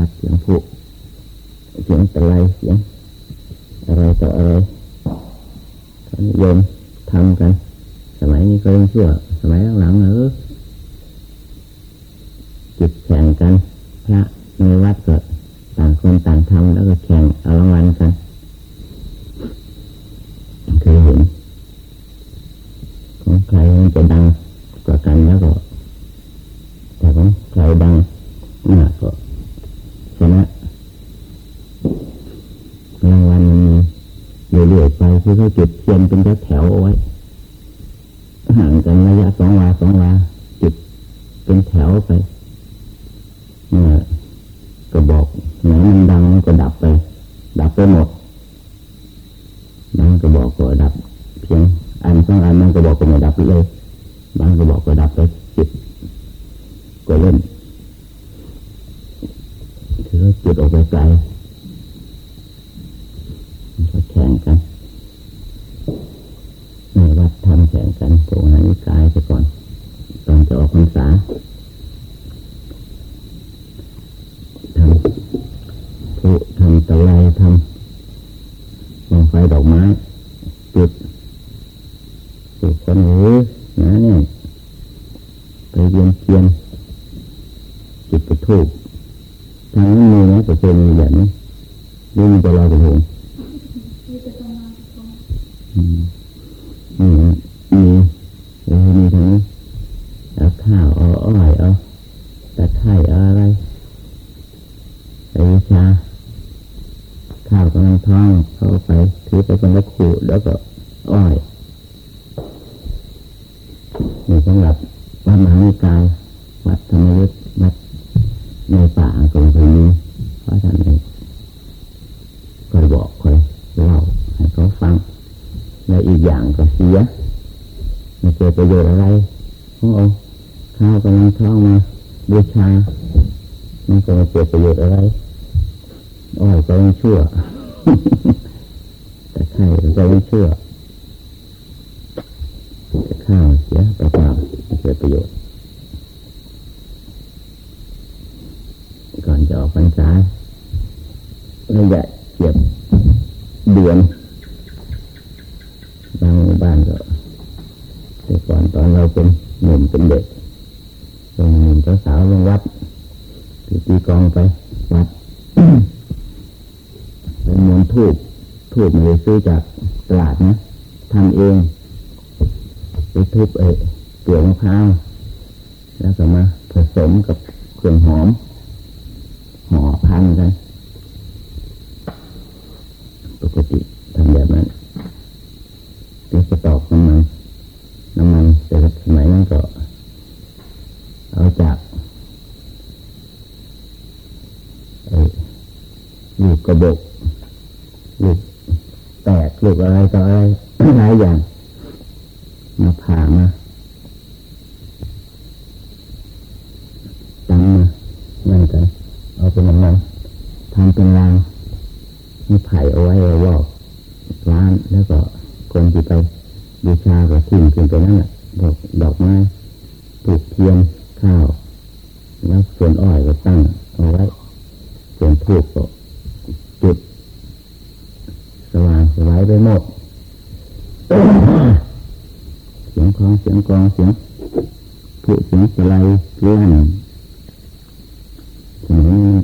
พัดเสียงผุเสียงตะไลเสียงอะไรต่ออะไรนิยมทำกัน สมัยนี้ก็ยังชั่ว สมัยหลังๆเออจิตแข่งกัน พระในวัดก็ต่างคนต่างทำแล้วก็แข่งเอารางวัลกันเคยเห็นของใครมันจะดัง ถือว่าจุ นี่สำหรับวัดมหาวิกายวัดธรรมยุทธวัดในป่าก็ไม่เคยมีเพราะท่านเองคอยบอกคอยเล่าให้เขาฟังและอีกอย่างก็เสียไม่เกิดประโยชน์อะไรขององค์ข้าวกำลังท้องมาบูชามันก็ไม่เกิดประโยชน์อะไรอ้อยก็ยังชั่วแต่ไข่ก็ยังชั่ว ทำเอง ไปทุบเอเปลือกมะพร้าวแล้วก็มาผสมกับเครื่องหอมห่อพันกันางสวายไปหมด เสียงคลองเสียงกองเสียงผู้เสียงสไลเลื่อนสมัยนี้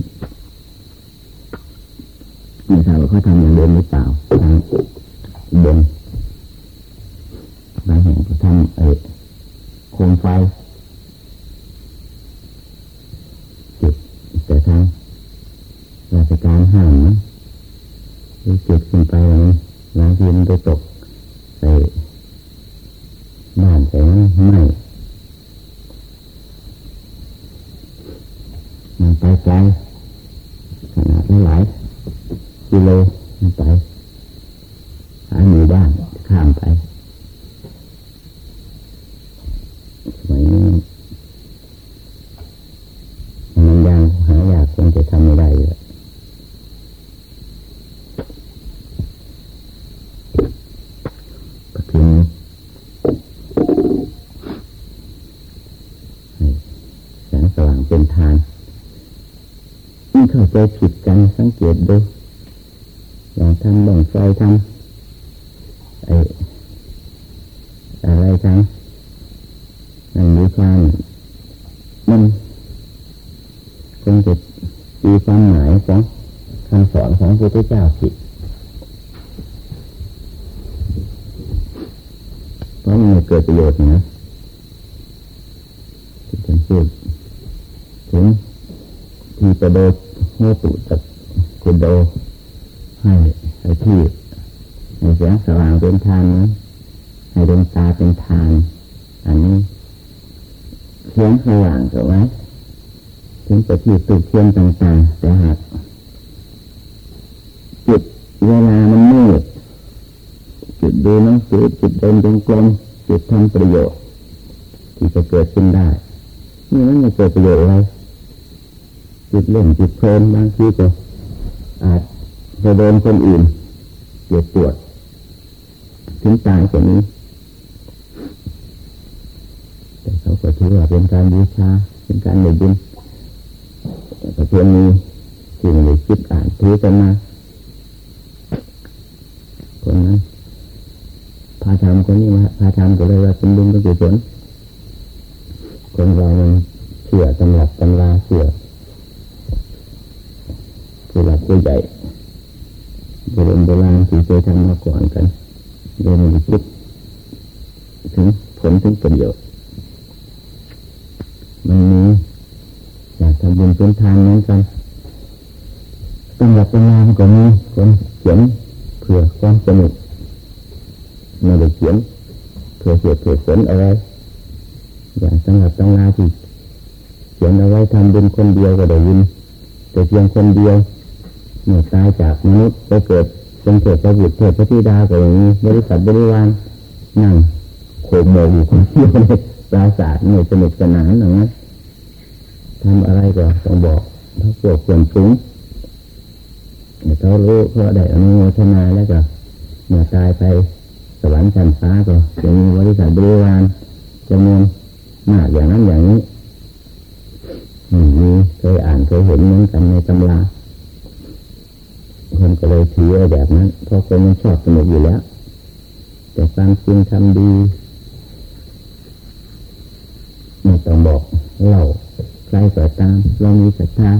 ไม่ทราบว่าเขาทำอย่างเดิมหรือเปล่าทางเดิมบางแห่งก็ทำเออโคมไฟจุดแต่ทางราชการห้ามนะจุดขึ้นไปหลั งที่มันไปตกใส่บ้านใส่นั้นไม่มันไปไกลขนาดหลายกิโลมันไปหาหมู่บ้านข้ามไปสมัยนี้มันยังหายากคงจะทำไม่ได้เลยก็ถึงแสงสว่างเป็นทานเค เข้า ใจผิดกันสังเกตดูอย่างทำบ่งไฟทำ ถึงจะที่ตุกเทียนต่างๆแต่หากจุดเวลามันมืดจุดดูหนังสือจุดเดินจงกรมจุดทำประโยชน์ที่จะเกิดขึ้นได้ นี่มันไม่เกิดประโยชน์อะไรจุดเล่นจุดเพลินบางทีก็อาจจะโดนคนอื่นเจ็บปวดถึงตายกว่านี้ แต่เขาก็ถือว่าเป็นการบูชาเป็นการในบุ ญแต่เพียงนี้สิ่งใดคิดอ่านถือกันมาคนนั้นพาทำคนนี้มาพาทำก็เลยว่าเป็นบุญเป็นกุศลคนเรามันเชื่อตำรับตำราเชื่อผู้หลักผู้ใหญ่โบราณโบราณที่เคยทำมาก่อนกันโดยไม่ได้คิดถึงผลถึงประโยชน์มีอยากทำ บุญเป็นทานเหมือนกันตำรับตำรามก็มีคนเขียนเพื่อความสนุกไม่ได้เขียนเพื่อเหตุเพื่อผลอะไรอย่างตำรับตำรานที่เขียนเอาไว้ทำบุญคนเดียวก็ได้ยินแต่เพียงคนเดียวเมื่อตายจากมนุษย์ไปเกิดเป็นเกิดพระบุตรเกิดพระธิดาก็อย่างนี้บริษัทบริวารนั่งโขมโมอยู่คนเดียวเลยปราศาสตร์ไม่สนุกสนานอย่างนั้น ทำอะไรก็ต้องบอกถ้าพวกส่วนสูงเขารู้เขาได้อนุโมทนาแล้วก็เมื่อตายไปสวรรค์ชั้นฟ้าก็จะมีบริษัทบริวารจำนวนมากอย่างนั้นอย่างนี้มีเคยอ่านเคยเห็นเหมือนกันในตำราคนก็เลยถือแบบนั้นเพราะคนมันชอบสนุกอยู่แล้ว แต่ความจริงทำดีไม่ต้องบอกเล่า ใครก็ตาม เรามีศรัทธา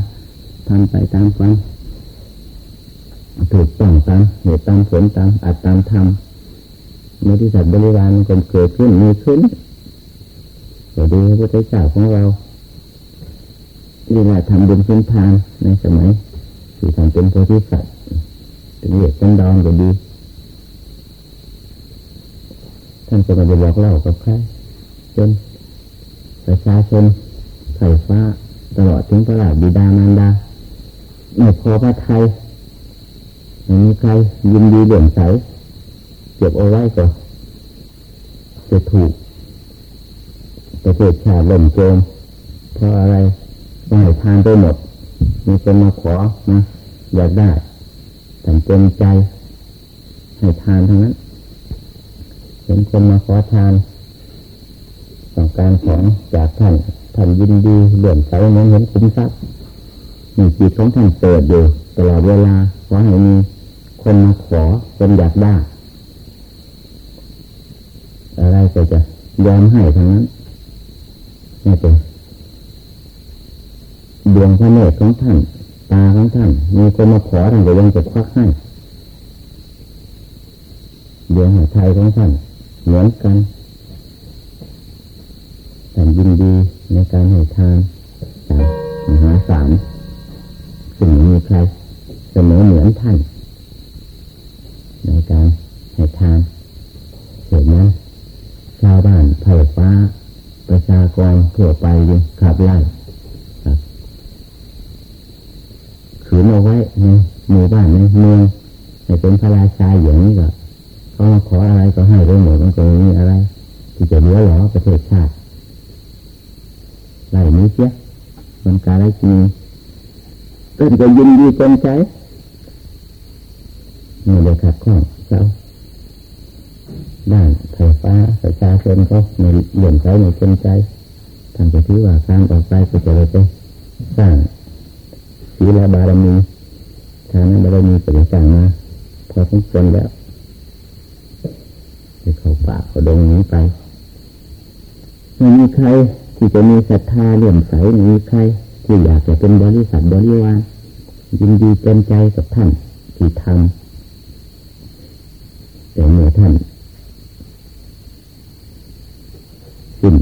ทำไปตามความถูกต้องตามเหตุตามผลตามอัตตามธรรมเมื่อที่สัตว์บริวารมันเกิดขึ้นมีขึ้นแต่ดูพระพุทธเจ้าของเราเรียกว่าทำบุญพื้นทางในสมัยที่ทำเป็นโพธิสัตว์ถึงเหตุจันดอนก็ดีท่านจะมาบอกเล่ากับใครจนประชาชน ไข่ฟ้า ตลอดถึงตลาดบิดามารดาไม่พอพระไทยไม่มีใครยินดีเดือดใสเก็บเอาไว้ก็จะถูกประเทศชาติล่มโจมเพราะอะไรได้ทานไปหมด มีคนมาขอนะอยากได้แต่เต็มใจ ให้ทานทั้งนั้น เห็นคนมาขอทาน ต้องการของจากท่าน ท่านยินดีเลื่อนใสมองเห็นคุ้มทรัพย์มีจิตของท่านเปิดอยู่ตลอดเวลาขอให้มีคนมาขอคนอยากได้อะไรก็จะยอมให้ทั้งนั้นนี่เป็นดวงพระเนตรของท่าน ตาของท่าน มีคนมาขอท่านก็ยังจะควักให้ดวงหัวใจของท่านเหมือนกันท่านยินดี ในการให้ทานจากมหาศาลสิ่งมีใครเสมอเหมือนท่าน ในการให้ทานเหตุนั้นชาวบ้านไผ่ฟ้า ประชากรทั่วไปยังขับไล่ขืนเอาไว้ในหมู่บ้านในเมืองในเป็นพระราชาอย่างนี้ก็เขามาขออะไรก็ให้ไปหมดมันก็มีอะไร ที่จะเหลือหรอประเทศชาติ ไรนี้เสียมันการไรจริงเป็นก็ยินดีเต็มใจไม่ได้ขัดข้องเจ้าด้านไฟฟ้าประชาชนก็ในเหลื่อมใสในเต็มใจท่านจะถือว่าการต่อไปก็จะเลยไปสร้างศีลบารมีทานบารมีก็ได้สั่งมาพอสมควรแล้วไปเข้าป่าเขาดงนี้ไปไม่มีใคร ที่จะมีศรัทธาเลื่อมใสม่มีใคร ที่อยากจะเป็นบริษัทบริวารยินดีเต็มใจกับท่านที่ทำแต่เมื่อท่านสิ้น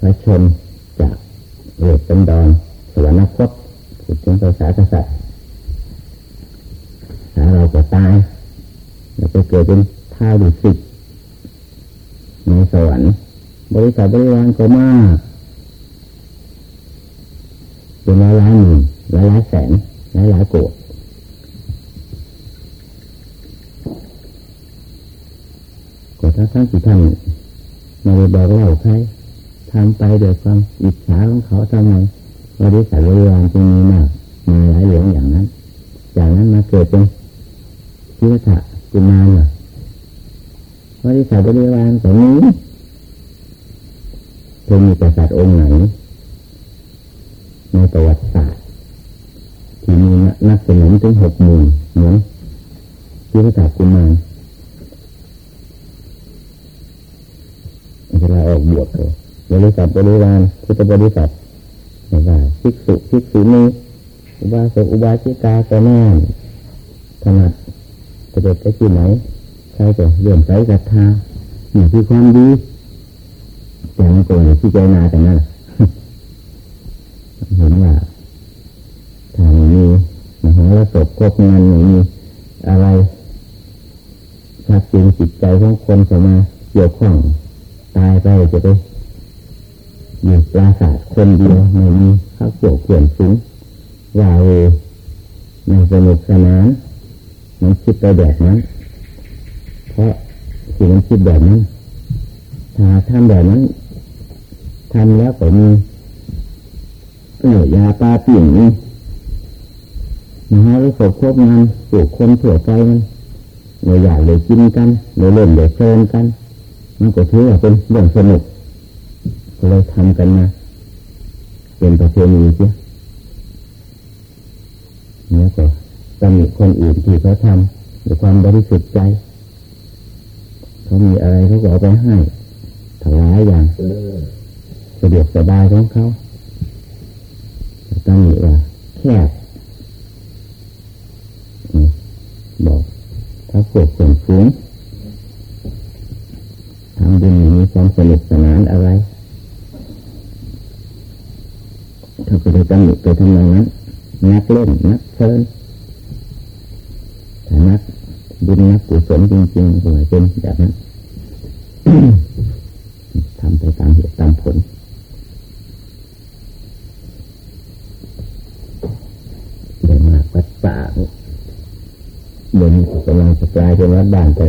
พระชนจากเวทสันดรสวรรคตพูดถึงภาษากษัตริย์ถ้าเราจะตายเราจะเกิดเป็นท้าวดุสิตในสวรรค์บริษัทบริวารก็มาก เป็นหลายล้านหมื่นหลายล้านแสนหลายล้านโกดก็ถ้าทั้งสี่ท่านมาบอกเล่าใครทำไปโดยความอิจฉาของเขาทำไมบริษัทบริวารจึงมีมากมาหลายหลวงอย่างนั้น จากนั้นมาเกิดเป็นพิวัตะกุมารเหรอบริษัทบริวารตรงนี้จะมีกษัตริย์องค์ไหน ในประวัติศาสตร์ที่มีนักสนุนถึงหกหมื่นเหมือนพิวัตะกุมารเวลาออกบวชเขาบริษัทบริวารพุทธบริษัทไม่ว่าภิกษุภิกษุณีอุบาสกอุบาสิกาก็แน่ถนัดจะเด็ดไปที่ไหนใครก็เลื่อมใสศรัทธานี่ยคือความดีแต่ไม่โกงที่เจนาแต่นั้น เห็นว่าถ้าไม่มีมหรสพครบงานไม่มีอะไรชัดเจนจิตใจของคนจะมาเกี่ยวข้องตายไปจะไปอยู่ปราสาทคนเดียวไม่มีข้าวโพดเขียนสูงว่าเอไม่สนุกสนานมันคิดไปแบบนั้น เพราะสิ่งมันคิดแบบนั้นถ้าทำแบบนั้นทำแล้วก็มี เกิดยาปลาปิ่งนี่มหาวิสุทควบงานปลูกคนถั่วใจมันเลยอยากเลยกินกันเลยเล่นเลยเพลินกัน มันก็ถือว่าเป็นเรื่องสนุกก็เลยทำกันมา เป็นประเพณีเสียเนี่ยก็ตำหนิคนอื่นที่เขาทำด้วยความบริสุทธิ์ใจเขามีอะไรเขาก็เอาไปให้ถวายอย่างสะดวกสบายของเขา ตำหนิว่าแคบบอกถ้าปวดส่วนฟุ้งทำดีมีความสนุกสนานอะไรเขาก็เลยตำหนิไปทำนองนั้นนักเล่นนักเพลินแต่นักบุญนักกุศลจริงๆก็เป็นแบบนั้นทำไปตามเหตุตามผล เดินมาวัดป่าเดินกำลังจะกลายเป็นวัดบ้านแต่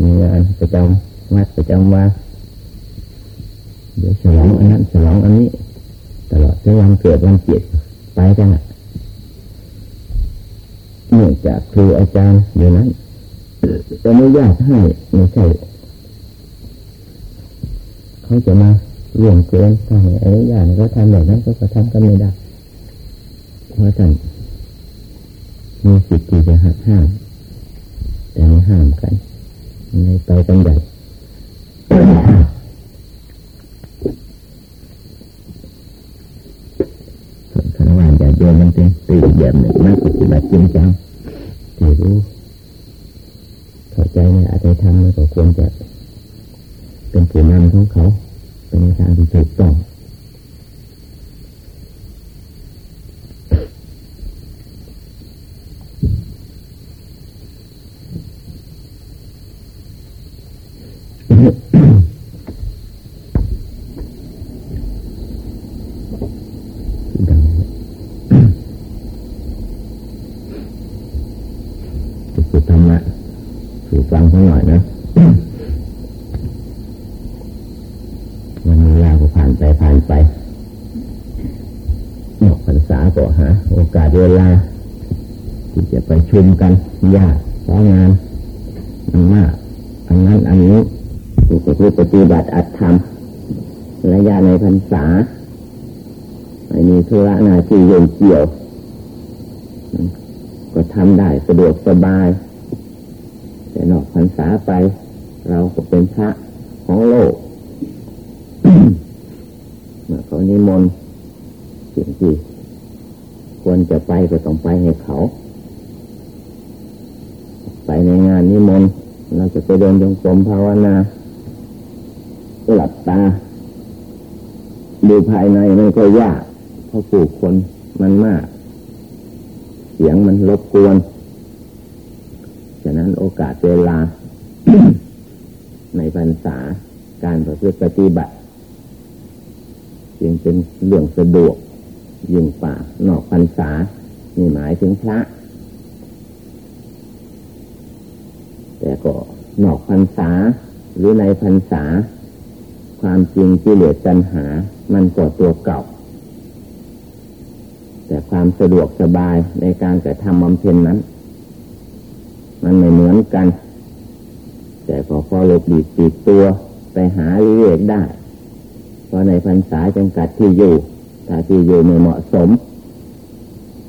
มีงานประจำวัดประจำว่าเดี๋ยวฉลองอันนั้นฉลองอันนี้ ตลอดจนวันเกิดวันเจ็ดไปกันอะเนื่องจากครูอาจารย์อยู่นั้นอนุญาตให้ไม่ใช่เขาจะมาเรื่องเกินทำไมอนุญาตเขาทำแบบนั้นก็ทำกันไม่ได้เพราะท่าน มีสิทธิ์ที่จะหักห้ามแต่ไม่ห้ามกันในไปกันใหญ่ขณะว่าอย่าโยนมันเป็นตีแบบหนึ่งนักปฏิบัติจริงจังที่รู้เข้าใจในอาจจะทำแล้วก็ควรจะเป็นผู้นำของเขา เป็นทางที่ถูกต้องฝึกธรรมะฝึกฟังเขาหน่อยนะวันเวลาก็ผ่านไปผ่านไปหมดพรรษาก็หาโอกาสเวลา ที่ จะไปชุมกันยากเพราะงานมันมากอันนั้นอันนี้ก็คือปฏิบัติอัตธรรมระยะในพรรษาไม่มีธุระหน้าที่โยงเกี่ยว ก็ทำได้สะดวกสบาย แต่นอกพรรษาไป เราก็เป็นพระของโลกเมื่อเขานิมนต์สิ่งที่ควรจะไปก็ต้องไปให้เขาานนิมนต์เราจะไปเดินจงกรมภาวนาหลับตาดูภายในมันก็ยากเพราะผู้คนมันมาก เสียงมันรบกวนฉะนั้นโอกาสเวลา ในพรรษาการประพฤติปฏิบัติจึงเป็นเรื่องสะดวกยิ่งป่านอกพรรษานี่หมายถึงพระ แต่ ก็นอกพรรษาหรือในพรรษา ความจริงที่เหลือปัญหา มันก็ตัวเก่า แต่ความสะดวกสบายในการกระทำบำเพ็ญนั้น มันไม่เหมือนกัน แต่พอพอหลบหลีกติดตัวไปหาเรียกได้ เพราะในพรรษาจำกัดที่อยู่ถ้าที่อยู่ไม่เหมาะสม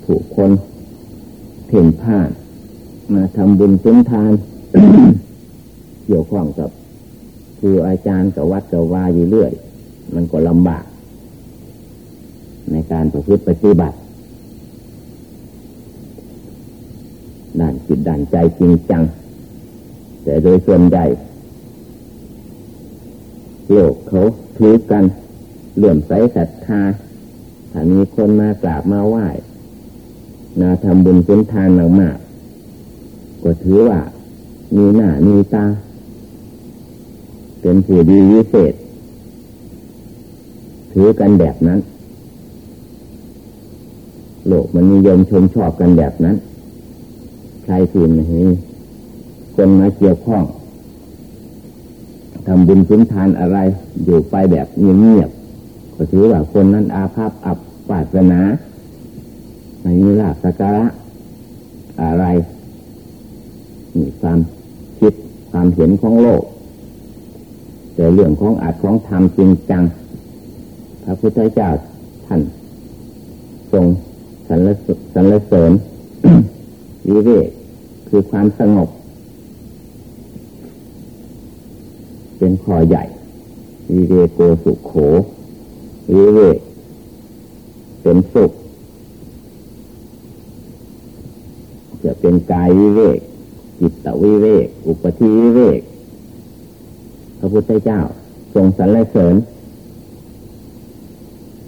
ถูกคนเพ่นพ่าน มาทำบุญสุนทาน เกี่ยวข้องกับครูอาจารย์กับวัดกับวาอยู่เรื่อย มันก็ลำบาก ในการประพฤติปฏิบัติด่านจิตด่านใจจริงจัง แต่โดยส่วนใหญ่โลกเขาถือกันเหลื่อมใสศรัทธาถ้ามีคนมากราบมาไหว้นาทำบุญเป็นทานมากๆก็ถือว่า มีหน้ามีตา เป็นผู้ดีวิเศษ ถือกันแบบนั้น โลกมันนิยมชมชอบกันแบบนั้น ใครที่ไม่คนมาเกี่ยวข้องทำบุญสุนทานอะไรอยู่ไปแบบเงียบๆก็ถือว่าคนนั้นอาภัพอับปาสนาไม่มีลาภสักการะอะไรมีความ ความเห็นของโลก แต่เรื่องของอัดของธรรมจริงจัง พระพุทธเจ้าท่านทรงสรรสรรเสริญวิเวกคือความสงบ เป็นข้อใหญ่ วิเวโกสุขโข วิเวกเป็นสุข จะเป็นกายวิเวก จิตวิเวก อุปธิวิเวก พระพุทธเจ้าทรงสรรเสริญ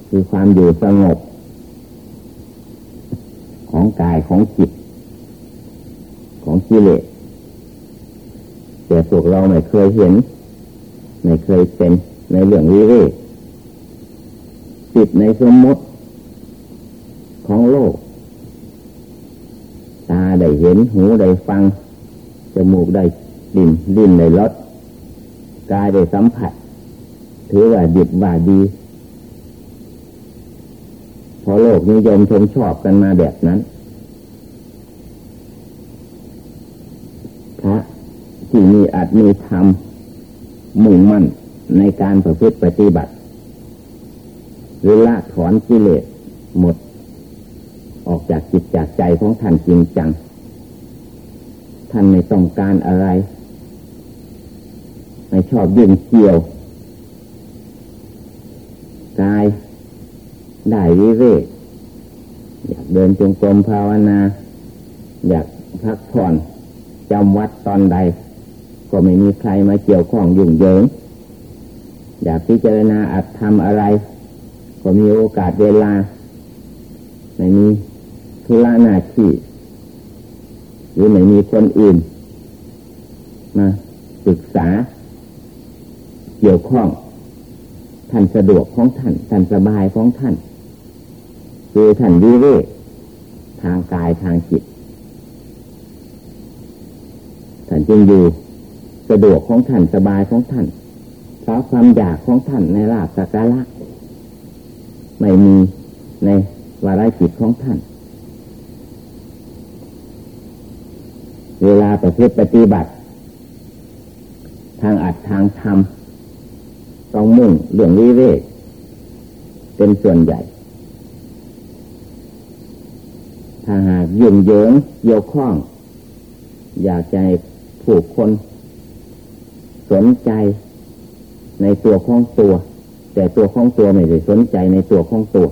คือความอยู่สงบ ของกายของจิต ของกิเลสแต่พวกเราไม่เคยเห็น ไม่เคยเป็นในเรื่องวิเวกติดในสมมติของโลก ตาได้เห็นหูได้ฟัง จมูกได้ดินดินได้รสกายได้สัมผัส ถือว่าดิบว่าดี พอโลกนิยมชมชอบกันมาแบบนั้นพระที่มีอาจมีธรรมมุ่งมั่นในการประพฤติปฏิบัติ หรือละถอนกิเลสหมด ออกจากจิตจากใจของท่านจริงจัง ท่านไม่ต้องการอะไร ไม่ชอบยุ่งเกี่ยวกายได้วิเวกอยากเดินจงกรมภาวนา อยากพักผ่อนจำวัดตอนใด ก็ไม่มีใครมาเกี่ยวข้องยุ่งเหยิง อยากพิจารณาอัดทำอะไร ก็มีโอกาสเวลาไม่มีธุระหน้าที่ รือไม่มีคนอื่นมาศึกษา เกี่ยวข้องท่านสะดวกของท่านท่านสบายของท่าน คือท่านวิเวกทางกายทางจิตท่านจึงอยู่สะดวกของท่านสบายของท่านเพราะความอยากของท่านในลาบสักการะไม่มีในวาระจิตของท่าน เวลาประพฤติปฏิบัติ ทางอัดทางธรรมต้องมุ่งเรื่องวิเวกเป็นส่วนใหญ่ ถ้าหากยุ่งเหยิงโยข้อง อยากจะผู้คนสนใจในตัวของตัว แต่ตัวของตัวไม่ได้สนใจในตัวของตัว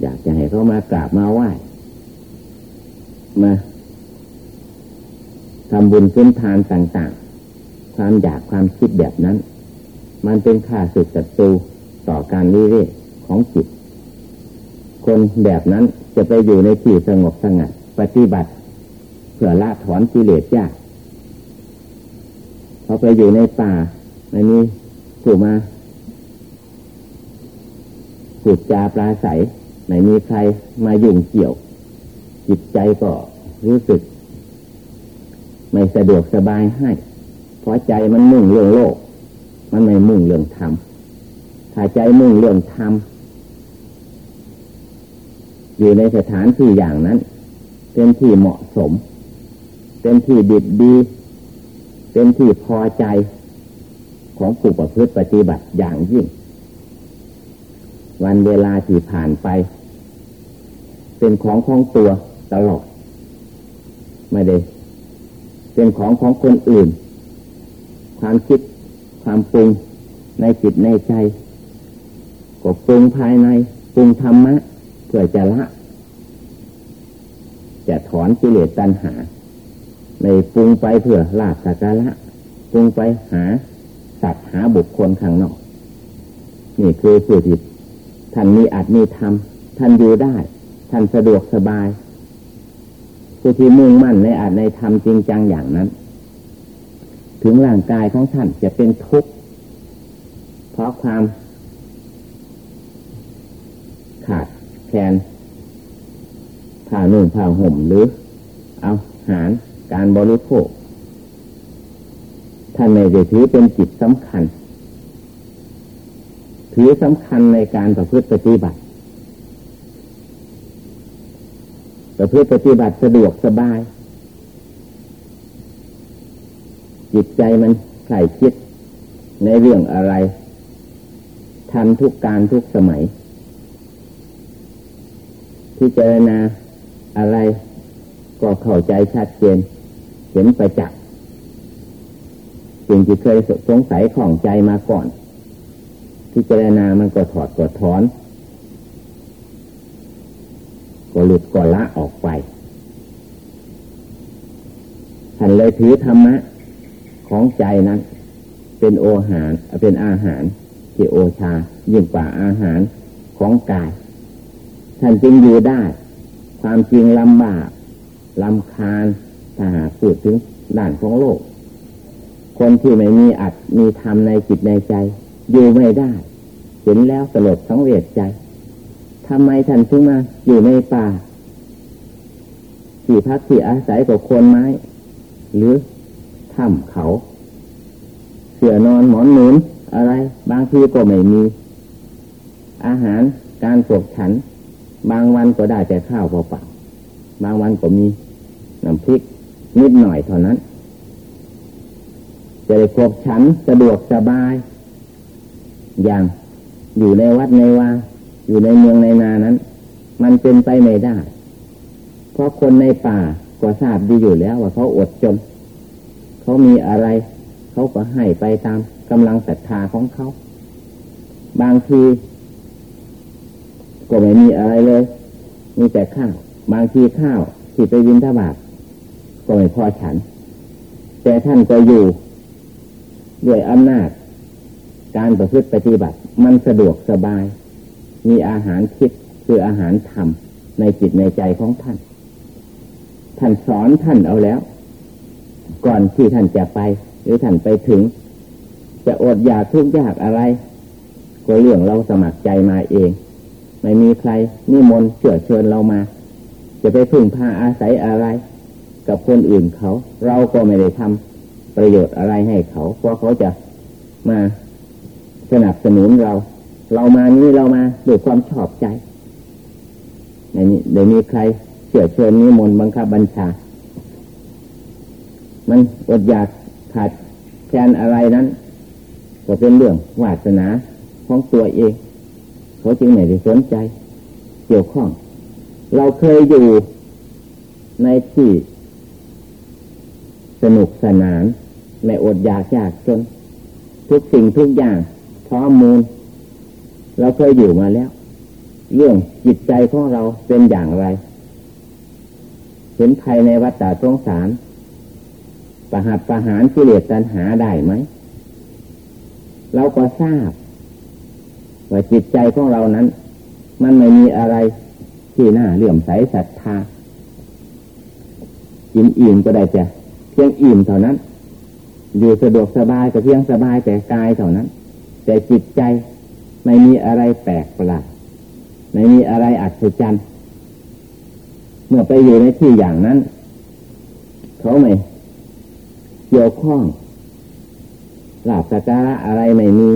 อยากจะให้เขามากราบมาไหว้ มาทำบุญขึ้นทานต่างๆ ความอยากความคิดแบบนั้น มันเป็นข่าศึกศัตรูต่อการวิเวกของจิต คนแบบนั้นจะไปอยู่ในที่สงบสงัดปฏิบัติเพื่อละถอนกิเลสยากเขาไปอยู่ในป่าไม่มีผู้มาผูดจาปลาใสไม่มีใครมายุ่งเกี่ยว จิตใจก็ รู้สึก ไม่สะดวกสบายให้เพราะใจมันมุ่งเรื่องโลก มันไม่มุ่งเรื่องธรรมถ้าใจมุ่งเรื่องธรรมอยู่ในสถานที่อย่างนั้นเป็นที่เหมาะสม เป็นที่ดีดี เป็นที่พอใจของผู้ประพฤติปฏิบัติอย่างยิ่ง วันเวลาที่ผ่านไป เป็นของของตัวตลอด ไม่ได้ เป็นของของคนอื่น ความคิดความปรุงในจิตในใจก็ปรุงภายในปรุงธรรมะเพื่อจะละ จะถอนกิเลสตัณหา ในปรุงไปเพื่อลาบสักการะปรุงไปหาสัตว์หาบุคคลข้างนอก นี่คือผู้ที่ท่านมีอาจมีธรรมท่านอยู่ได้ ท่านสะดวกสบาย ผู้ที่มุ่งมั่นในอาจในธรรมจริงจังอย่างนั้น ถึงร่างกายของท่านจะเป็นทุกข์เพราะความขาดแคลนผ้านุ่งผ้าห่มหรือเอาหารการบริโภคท่านไม่ได้ถือเป็นจิตสำคัญ ถือสำคัญในการประพฤติปฏิบัติ ประพฤติปฏิบัติสะดวกสบาย จิตใจมันใส่คิดในเรื่องอะไรทำทุกการทุกสมัย พิจารณาอะไรก็เข้าใจชัดเจน เห็นไปจักสิ่งที่เคยสงสัยของใจมาก่อน พิจารณามันก็ถอดก็ถอน ก็หลุดก็ละออกไปท่านเลยถือธรรมะ ของใจนั้น เป็นโอหารเป็นอาหารที่โอชายิ่งกว่าอาหารของกาย ท่านจึงอยู่ได้ ความจริงลำบากลำคาญถ้าหากพูดถึงด้านของโลก คนที่ไม่มีอัดมีธรรมในจิตในใจ อยู่ไม่ได้ เห็นแล้วสลดสังเวชใจ ทำไมท่านถึงมาอยู่ในป่าที่พักที่อาศัยกับคนไม้ หรือถ้ำเขา เสื่อนอนหมอนหนุนอะไร บางทีก็ไม่มี อาหารการปกฉัน บางวันก็ได้แต่ข้าวเปล่าๆบางวันก็มีน้ำพริกนิดหน่อยเท่านั้น จะได้ครบฉันสะดวกสบาย อย่างอยู่ในวัดในวา อยู่ในเมืองในนานั้น มันเป็นไปไม่ได้ เพราะคนในป่าก็ทราบดีอยู่แล้วว่าเขาอดจน เขามีอะไร เขาก็ให้ไปตามกำลังศรัทธาของเขา บางที ก็ไม่มีอะไรเลย มีแต่ข้าว บางทีข้าวที่ไปวินทบาทก็ไม่พอฉัน แต่ท่านก็อยู่ ด้วยอำนาจ การประพฤติปฏิบัติ มันสะดวกสบาย มีอาหารคิดคืออาหารธรรมในจิตในใจของท่าน ท่านสอนท่านเอาแล้ว ก่อนที่ท่านจะไป หรือท่านไปถึง จะอดอยากทุกข์ยากอะไร ก็เรื่องเราสมัครใจมาเอง ไม่มีใครนิมนต์เชื่อเชิญเรามา จะไปพึ่งพาอาศัยอะไร กับคนอื่นเขา เราก็ไม่ได้ทำประโยชน์อะไรให้เขา เพราะเขาจะมาสนับสนุนเรา เรามานี้เรามาด้วยความชอบใจไม่มีเดี๋ยวมีใครเชื่อเชิญนิมนต์บังคับบัญชา มันอดอยากขาดแคลนอะไรนั้น ก็เป็นเรื่องวาสนาของตัวเอง เขาจึงไม่ได้สนใจ เกี่ยวข้อง เราเคยอยู่ในที่สนุกสนาน ไม่อดอยากยากจน ทุกสิ่งทุกอย่างพร้อมูล เราเคยอยู่มาแล้ว เรื่องจิตใจของเราเป็นอย่างไร เห็นภายในวัฏฏะสงสาร ประหัตประหารกิเลสตัณหาได้ไหม เราก็ทราบ ว่าจิตใจของเรานั้น มันไม่มีอะไรที่น่าเลื่อมใสศรัทธากินอิ่มก็ได้จะเพียงอิ่มเท่านั้น อยู่สะดวกสบายก็เพียงสบายแต่กายเท่านั้น แต่จิตใจ ไม่มีอะไรแปลกประหลาดไม่มีอะไรอัศจรรย์เมื่อไปอยู่ในที่อย่างนั้น เขาไม่เกี่ยวข้องหลาบสการะอะไรไม่มี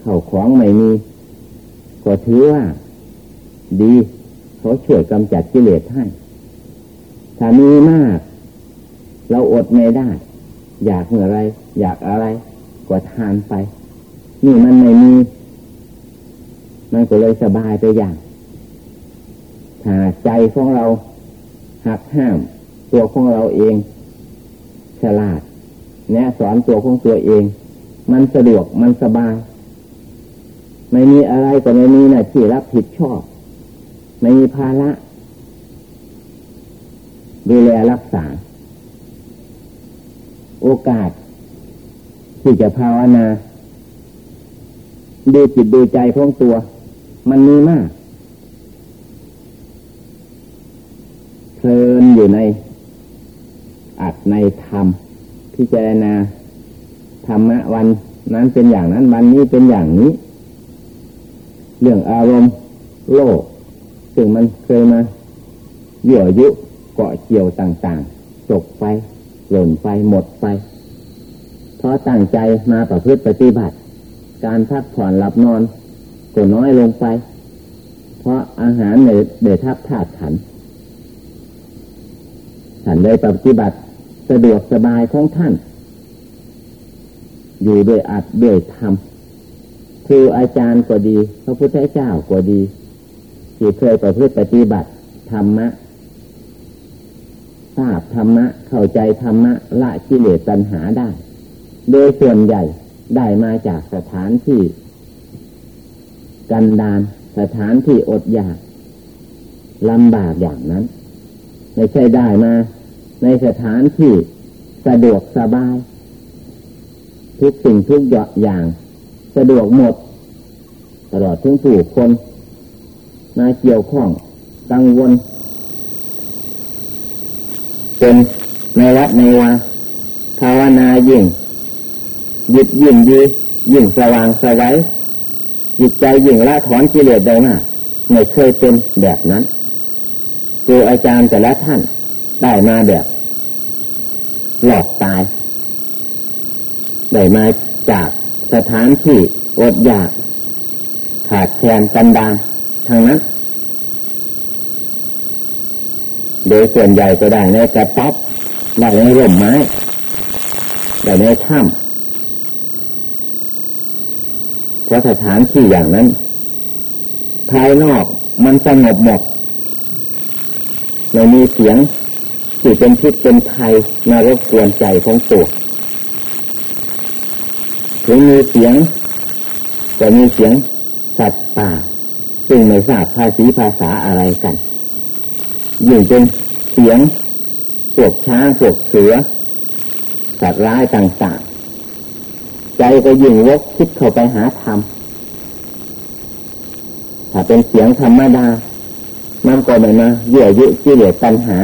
เข่าของไม่มี ก็ถือว่า ดี เขาช่วยกำจัดกิเลสให้ถ้ามีมาก เราอดไม่ได้ อยากเมื่อไร อยากอะไร ก็ทานไป นี่มันไม่มี มันก็เลยสบายไปอย่าง ถ้าใจของเราหักห้าม ตัวของเราเอง ฉลาด แนะสอนตัวของตัวเอง มันสะดวกมันสบาย ไม่มีอะไรก็ไม่มีนะที่รับผิดชอบ ไม่มีภาระดูแลรักษา โอกาส ที่จะภาวนาดูจิตดูใจของตัว มันมีมากเพลินอยู่ใน อัดในธรรมพิจารณาธรรมะวันนั้นเป็นอย่างนั้น วันนี้เป็นอย่างนี้ เรื่องอารมณ์โลกซึ่งมันเคยมาเยื่อยุเกาะเกี่ยวต่างๆจบไป หล่นไปหมดไป เพราะตั้งใจมาประพฤติปฏิบัติ การพักผ่อนหลับนอน ก็น้อยลงไป เพราะอาหารในเดทับธาตุขันท่านเลยปฏิบัติสะดวกสบายของท่าน อยู่ด้วยอัดด้วยธรรมครูอาจารย์ก็ดี พระพุทธเจ้าก็ดี ที่เคยประพฤติปฏิบัติธรรมะทราบธรรมะ เข้าใจธรรมะ ละกิเลสตัณหาได้ โดยส่วนใหญ่ได้มาจากสถานที่ กันดานสถานที่อดอยากลำบากอย่างนั้น ไม่ใช่ได้มา ในสถานที่สะดวกสบาย ทุกสิ่งทุกอย่าง สะดวกหมด ตลอดทุกผู้คนมาเกี่ยวข้องกังวลเป็นในวัดในวาภาวนายิ่งหยึดยิ่งดียิ่งสว่างสวัย จิตใจยิ่งละถอนกิเลสได้มากไม่เคยเป็นแบบนั้นตัวอาจารย์แต่ละท่านได้มาแบบ หลอกตายได้มาจากสถานที่อดอยาก ขาดแคลนกันดานทางนั้น โดยส่วนใหญ่จะได้ในกระต๊อบได้ในร่มไม้ได้ในถ้ำ เพราะสถานที่อย่างนั้น ภายนอกมันสงบหมดไม่มีเสียงที่เป็นพิษเป็นภัยมารบกวนใจของตัวถึงมีเสียงจะมีเสียงสัตว์ป่า ซึ่งไม่ทราบภาษีภาษาอะไรกันยิ่งเป็นเสียงพวกช้างพวกเสือสัตว์ร้ายต่างๆ ใจก็ยิ่งวกคิดเข้าไปหาธรรมถ้าเป็นเสียงธรรมดามันก็ไม่มาเยื่อยุกิเลสตัณหา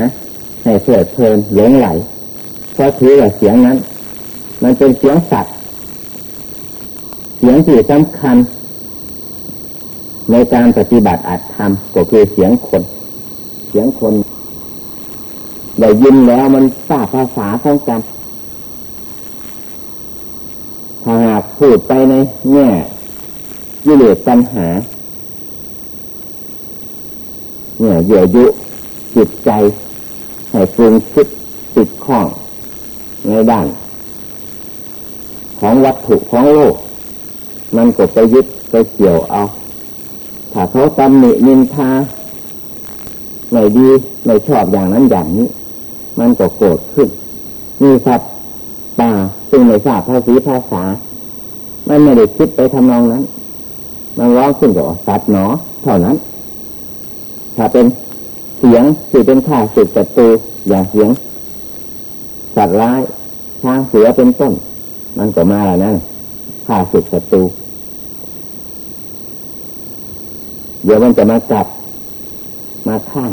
ให้เพลิดเพลินหลงไหลเพราะถือว่าเสียงนั้น มันเป็นเสียงสัตว์เสียงที่สำคัญ ในการปฏิบัติอัตธรรมก็คือเสียงคน เสียงคนได้ยินแล้วมันทราบภาษาทั้งกันถ้าหาก พูดไปในแง่ยิเลสปัญหาเนี่ยเยื่อยุจิตใจให้ปรุงคิดติดข้องในด้าน ของวัตถุของโลก มันก็ไปยึดไปเกี่ยวเอา ถ้าเขาตำหนินินทาไม่ดีไม่ชอบอย่างนั้นอย่างนี้ มันก็โกรธขึ้น มีสัตว์ป่าซึ่งไม่ทราบภาษีภาษา มันไม่ได้คิดไปทำนองนั้น มันร้องขึ้นกับสัตว์หนอ เท่านั้น ถ้าเป็นเสียงที่เป็นข่าสึกศัตรูอย่างเสียง สัตว์ร้ายช้างเสือเป็นต้น มันก็มาแล้วนั่นข่าสึกศัตรูเดี๋ยวมันจะมาจับมาฆ่า